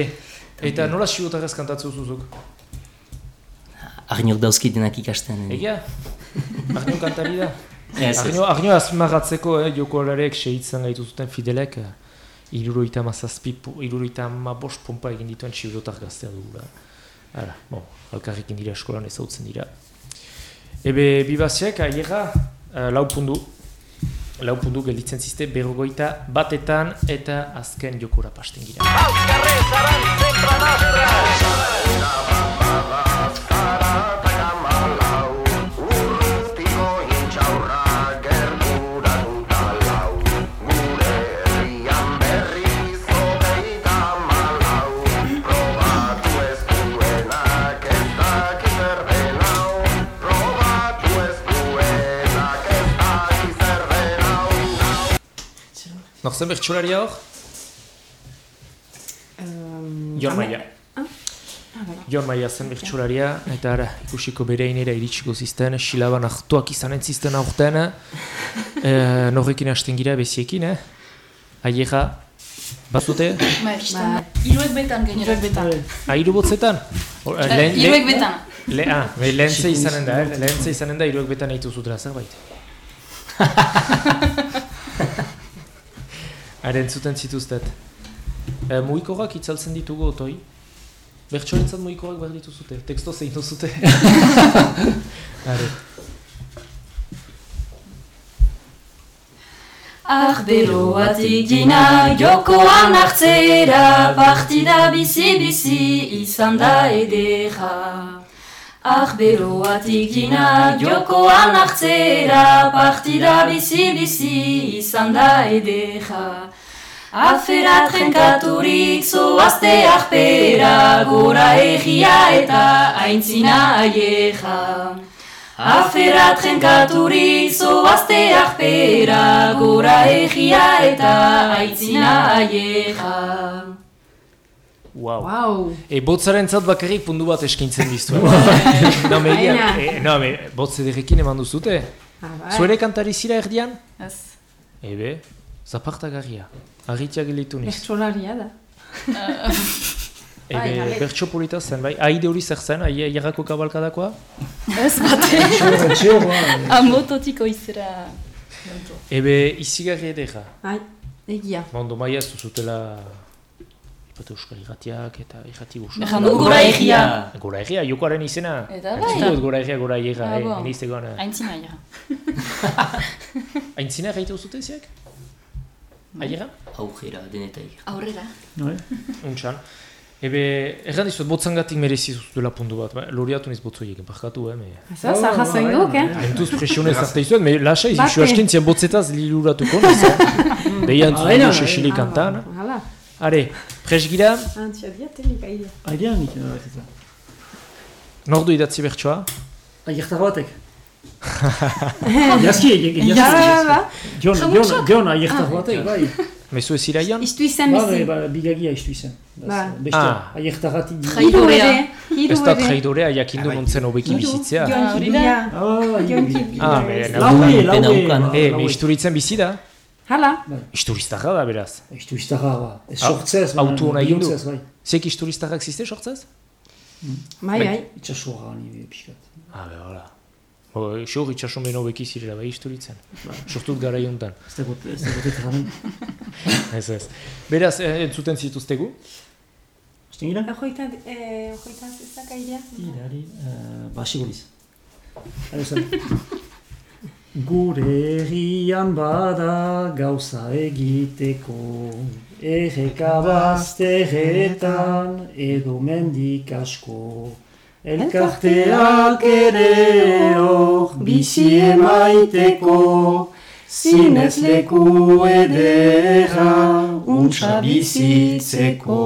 eta nola sibotarrez kantatzen zuzuk? Arniok dauzkitenak ikasten. eh. Egia? Arnio kantari da? Ez, ez. Arnio, Arnio azpimarratzeko, eh, jokolarek segitzen gaitu zuten fidelek, eh, iruroita mazazpi, iruroita bost pompa egin dituen txibirotar gaztea dugula. Hala, bon, alkarrekin dira eskolan ezautzen dira. Ebe, bibaziak, aiera, uh, lau pundu, lau pundu gelditzen ziste, berrogoita batetan eta azken jokora pasten gira. Noch zen bertxolaria hor? Um, Jon Maia. Jon Maia zen bertxolaria, eta ara, ikusiko bere inera iritsiko zizten, silaban ahtuak izanen zizten aurten, e, norrekin hasten gira beziekin, eh? Aiega, bazute? Ba, iruek betan gainera. Iruek betan. Ah, hiru botzetan? Eh, lehen- Iruek lehen- betan. Le, ah, be, lehentze izanen da, eh? lehentze izanen da, iruek betan eitu zutela zerbait. Haren zuten zituztet. E, muikorak itzaltzen ditugu otoi. Bertxorentzat muikorak behar dituzute. Teksto zein duzute. Hare. Arbeloatik dina jokoan hartzera Partida bizi-bizi izan da edera Arbeloatik dina jokoan hartzera Partida bizi-bizi izan da edera Afera trenkaturik zoazte arpera Gora egia eta aintzina aieja. Afera trenkaturik zoazte arpera Gora egia eta aitzina aieja Wow. Wow. E, botzaren zat bakarrik pundu bat eskintzen diztu. no, me, e, no, me, botz ederrekin eman duzute. Ah, bai. Zuere kantari zira erdian? Ez. Ebe, zapartagarria. Arritia gelitu niz. Bertsolaria da. Bai, Ebe, galek. bertso polita zen, bai? Aide hori zer zen, aia jarrako kabalkadakoa? Ez bate. Ba, Amototiko izera. Ebe, izigarri edera. Ai, egia. Mondo maia ez duzutela... Ipatu euskal irratiak eta irrati. Ejan du gora egia. Gora egia, jokoaren izena. Eta bai. Gora egia, gora egia, Ah, eh, egon. eh. Aintzina aieja. Aintzina gaitu zute ziak? Aiera? Aujera, denetaik. Aurrera. Bai. Untxan. Ebe, erran dizuet, botzangatik merezi zuzutela puntu bat. Ba, Loriatu niz botzoiek, barkatu, eh? Me... Ez da, zahazen guk, eh? Entuz presionez arte izuet, me lasai, Bate. izu askintzien botzetaz liluratuko, niz, eh? Deian Ah, baina, zuen Cecili Ah, kantan. Hala. Are, pres gira, Antzia diatelik aidea. Aidean, nik, eh, ez da. nordu idatzi bertsoa? Aiertar batek. Jaski, Ja, jaski. ba. Jon, Jon, Jon aiertar batek, bai. Mezu ez iraian? Istu izan Ba, bizi. ba, bigagia istu izan. Ba. Beste, Ah. Hiru ere. Hiru Ez da traidorea jakindu nontzen hobeki bizitzea. Jon Kibuia. Ah, Jon. Kibuia. Ah, me, Laue, laue. Naukan. E, me laue. isturitzen bizi da? Hala. Isturistarra da beraz. Istu iztarra, ba. Ez sortzez, autu ona egin du. bai. Zek isturistarrak ziste sortzez? Bai, Bai. bai. Itxasua ni pixkat. Ah, be, hola. Xor itxasun beno beki zirela, bai isturitzen. Sortut gara juntan. Ez dago, ez dago tetranen. Ez ez. Beraz, eh, entzuten zituztegu? Azten gira? Ojoita, eh, ojoita zezak aidea. Gira, ari, eh, ba, siguriz. Hale zen. Gure herrian bada gauza egiteko. Erreka bazterretan edo mendik asko. Elkarteak ere hor bizi emaiteko. Zinez leku edera untsa bizitzeko.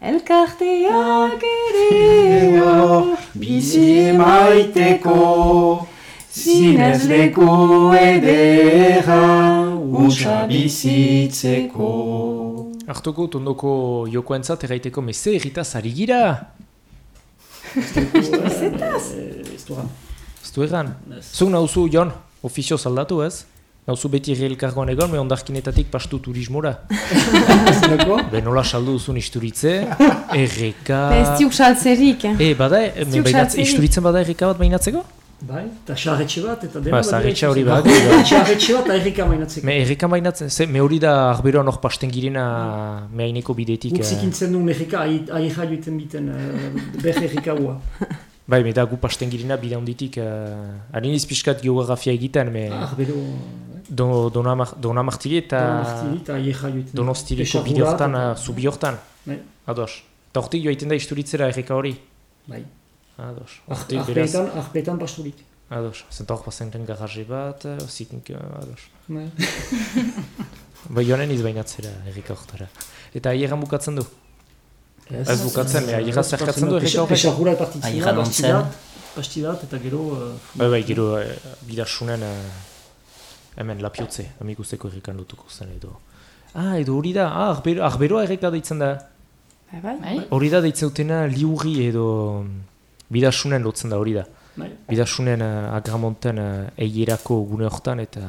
Elkarteak ere hor bizi emaiteko Zinez leku edera untsa bizitzeko Artoko tondoko jokoentzat erraiteko meze erritaz ari gira? Ez du gan. Ez du egan? Zuk nauzu, Jon, ofizio zaldatu ez? Nauzu beti erri elkargoan egon, me ondarkinetatik pastu turismora. Be nola saldu duzun isturitze, erreka... Ez diuk saltzerik, eh? E, bada, isturitzen bada erreka bat bainatzeko? Bai, eta xarretxe bat, eta Ba, dena... zaharretxe hori bat. Xarretxe bat, eta errika mainatzeko. Me erreka bainatzen, ze, me hori da arberoan hor pasten girena me haineko bidetik. Guk eh, zikintzen duen errika, aierra joiten biten, uh, ber errika hua. Bai, me da gu pasten girena bide honditik. Uh, Ariniz pixkat geografia egiten, me... Arbero... Do, Donamar, Donamartiri eta... Donamartiri eta aierra joiten. Donostiriko Pexarura bide hortan, zubi hortan. Bai. Ados. Eta hortik joaiten da isturitzera erreka hori. Bai. Ados. Arpetan, arpetan pasturik. Ados. Zenta hor pasen den garaje bat, uh, zitink, uh, ados. Bai. Bai, joanen izbainatzera erreka hortara. Eta aierran bukatzen du. Ez bukatzen, me aierra zerkatzen du erreka horrek. Pexarura partitzen Aierra da, dontzen. pastidat, pastidat, eta gero... Uh, Bai, bai, gero eh, bidasunen eh, hemen lapiotze, amik usteko errekan lotuko zen edo. Ah, edo hori da, ah, arbero, arberoa erreka deitzen da. Bai, bai. Bai? Hori da deitzen dutena liurri edo bidasunen lotzen da hori da. Bai. Bidasunen uh, agramonten uh, eierako gune hortan eta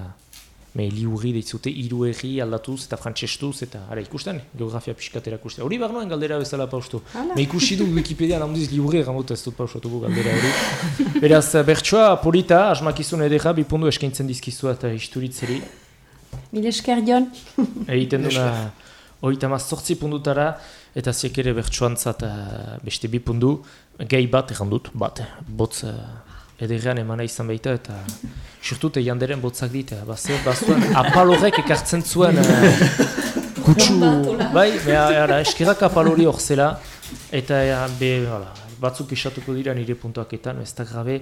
me liurri deitzen dute hiru herri aldatuz eta frantsestuz eta ara ikusten, geografia pixkat erakusten. Hori barnoen galdera bezala paustu. Me ikusi du Wikipedian handiz liurri egamot ez dut pausatuko galdera hori. Beraz, eh, bertsoa polita, asmakizun edera, bipundu eskaintzen dizkizu eta isturitzeri. Mil esker jon. Egiten duna hogeita mazortzi pundutara, eta ziek ere bertsoantzat uh, beste bi pundu, gehi bat egan dut, bat, eh, botz uh, ederrean emana izan baita, eta surtut janderen botzak dit, baze, bazuen, apalorek ekartzen zuen kutsu, bai, beha, ara, eskerak apalori hor zela, eta be, hala, batzuk esatuko dira nire puntuaketan, ez da grabe,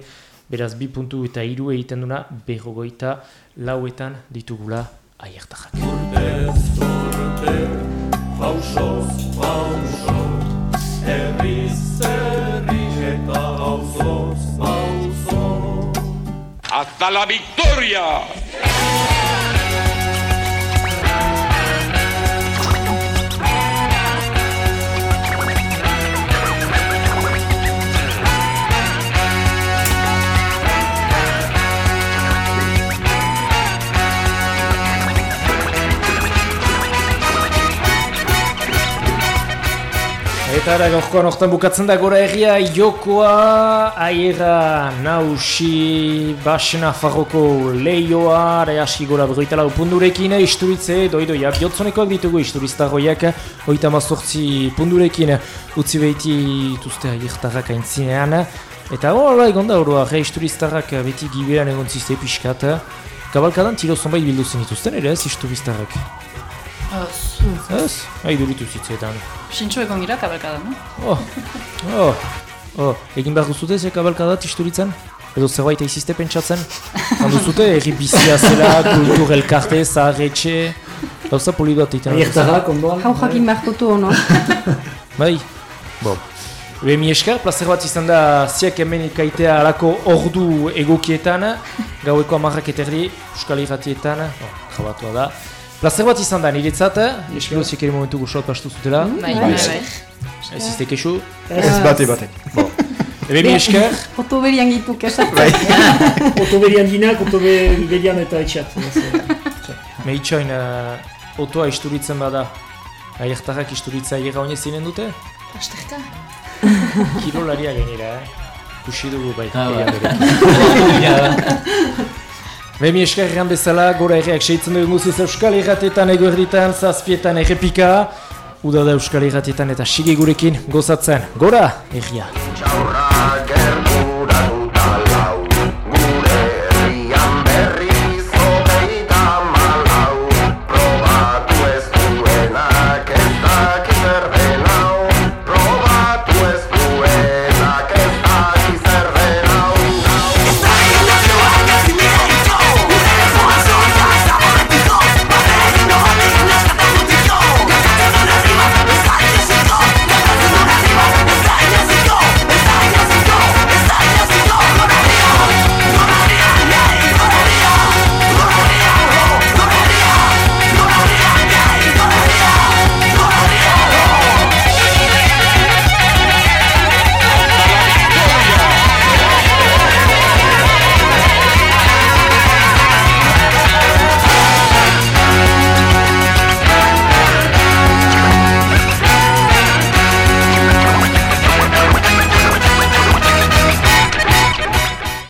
beraz bi puntu eta hiru egiten duna, berrogoita lauetan ditugula aiertarrak. Pausoz, pauso, herriz, herri eta auzoz, auzo. ¡Hasta la victoria! Eta ara gaurkoan hortan bukatzen da gora egia jokoa aierra nausi basena farroko leioa reaski gora berroita lau pundurekin isturitze doidoia biotzonekoak ditugu isturiztarroiak oita mazortzi pundurekin utzi behiti dituzte aiertarrak aintzinean. Eta hola egon da oroa re isturiztarrak beti gibean egon zizte pixkat. Kabalkadan tiro zonbait bildu zen dituzten ere ez isturiztarrak Ez, ez? Haiduritu zitzetan Sintxo egon gira kabalkadan, no? Oh, oh, oh, egin behar duzute ze kabalkadat isturitzen? Edo zerbait eizizte pentsatzen? Handu zute, erri bizia zela, kultur elkarte, zaharretxe... Gauza polidoat egiten. Aiertarrak ondoan. Hau jakin beharkotu hono. Bai, bo. Ebe mi esker, plazer bat izan da ziak hemen ikaitea alako ordu egokietan, gaueko amarrak eterdi, Euskal Irratietan, oh, jabatua da. Plazer bat izan da niretzat, espero ziak ere momentu gusot pastu zutela. Bai, bai, bai. Ez izte kexu. Ez bate bate. Ebe mi esker. Foto berian gitu kesat. Oto berian dinak, oto be- berian eta etxat. Me itxoin, uh, otoa isturitzen bada. Aiertarrak isturitza aierra oinez zinen dute? Asterka. Kirolaria gainera, eh? Kusi dugu bai. Ah, bai. Be Bai, mi esker erran bezala, gora erreak seitzen dugu guziz Euskal Irratietan eguerditan, zazpietan errepika. Uda da Euskal Irratietan eta sige gurekin gozatzen. Gora, erria. Txaurra